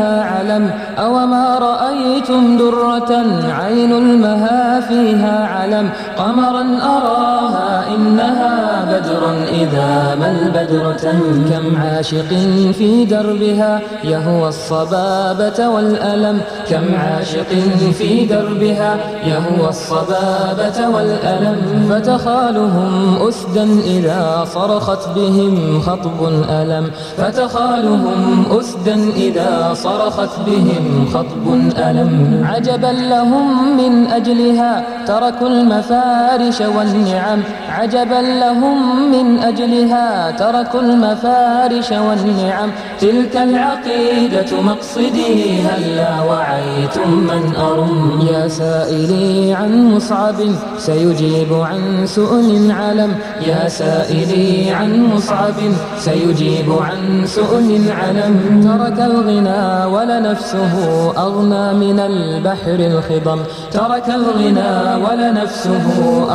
علم أوما رأيتم درة؟ عين المها فيها علم. قمرا أراها إنها بدر إذا ما البدر تم كم عاشق في دربها؟ يهوى الصبابة والألم كم عاشق في دربها؟ يهوى الصبابة والألم فتخالهم أسدا إذا صرخت بهم خطب ألم فتخالهم أسدا إذا صرخت بهم خطب ألم. عجبا لهم من أجلها تركوا المفارش والنعم. عجبا لهم من أجلها تركوا المفارش والنعم. تلك العقيدة مقصدي هلا وعيتم من أرم. يا سائلي عن مصعب سيجيب عن سؤل علم. يا سائلي عن مصعب سيجيب عن سؤل علم. ترك الغنى ولنفسه أغنى من البحر الخضم ترك الغنى ولنفسه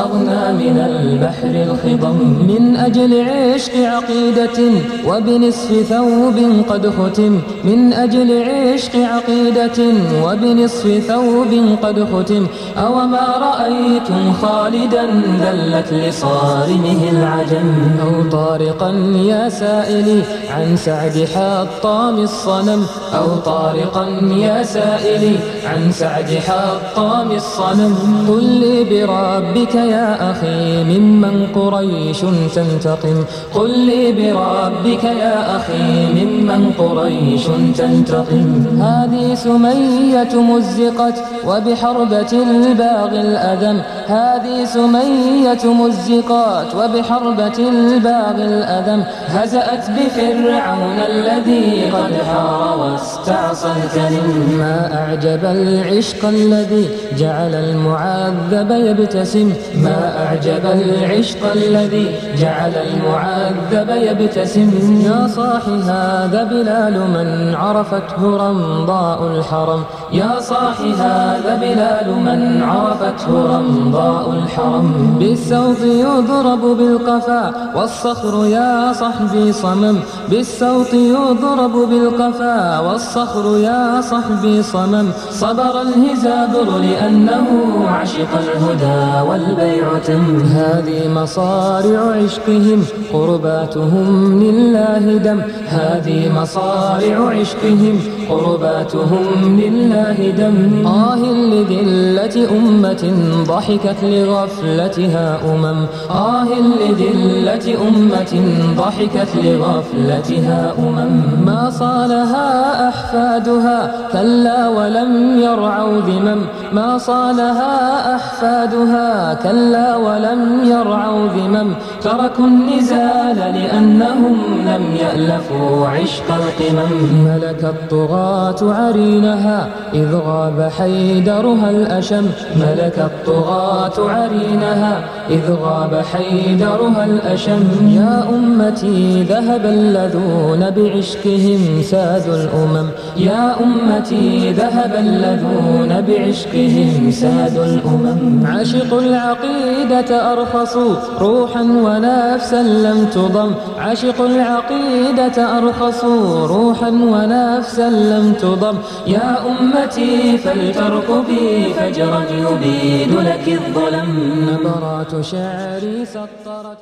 أغنى من البحر الخضم من أجل عشق عقيدة وبنصف ثوب قد ختم. من أجل عشق عقيدة وبنصف ثوب قد ختم. أوما رأيتم خالدا ذلت لصارمه العجم. أو طارقا يا سائلي عن سعد حطام الصنم. أو طارقا يا سائلي عن سعد حطام الصنم قل لي بربك يا أخي ممن قريش تنتقم قل لي بربك يا أخي ممن قريش تنتقم هذه سمية مزقت وبحربة الباغي الأذم هذه سمية مزقات وبحربة الباغي الأذم هزأت بفرعون الذي قد حار واستعصى ما أعجب العشق الذي جعل المعذب يبتسم. ما أعجب العشق الذي جعل المعذب يبتسم. يا صاح هذا بلال من عرفته رمضاء الحرم. يا صاح هذا بلال من عرفته رمضاء الحرم. بالسوط يضرب بالقفا والصخر يا صحبي صمم. بالسوط يضرب بالقفا والصخر يا صحبي صمم. صبر الهزابر لأنه عشق الهدى والبيع تم. هذه مصارع عشقهم قرباتهم لله دم. هذه مصارع عشقهم قرباتهم لله دم آه أمة ضحكت لغفلتها أمم. آه لذلة أمة ضحكت لغفلتها أمم. ما صالها أحفادها كلا ولم يرعوا ذمم. ما صالها أحفادها كلا ولم يرعوا ذمم. تركوا النزال لأنهم لم يألفوا عشق القمم. ملك الطغاة عرينها إذ غاب حيدرها الأشم. ملك الطغاة عرينها إذ غاب حيدرها الأشم. يا أمتي ذهب اللذون بعشقهم ساد الأمم. يا أمتي ذهب اللذون بعشقهم ساد الأمم. عشقوا العقيدة أرخصوا روحا ونفسا لم تضم. عشقوا العقيدة أرخصوا روحا ونفسا لم تضم. يا أمتي فلترقبي فجرا يبيد لك الظلم. نبرات شعري سطرت.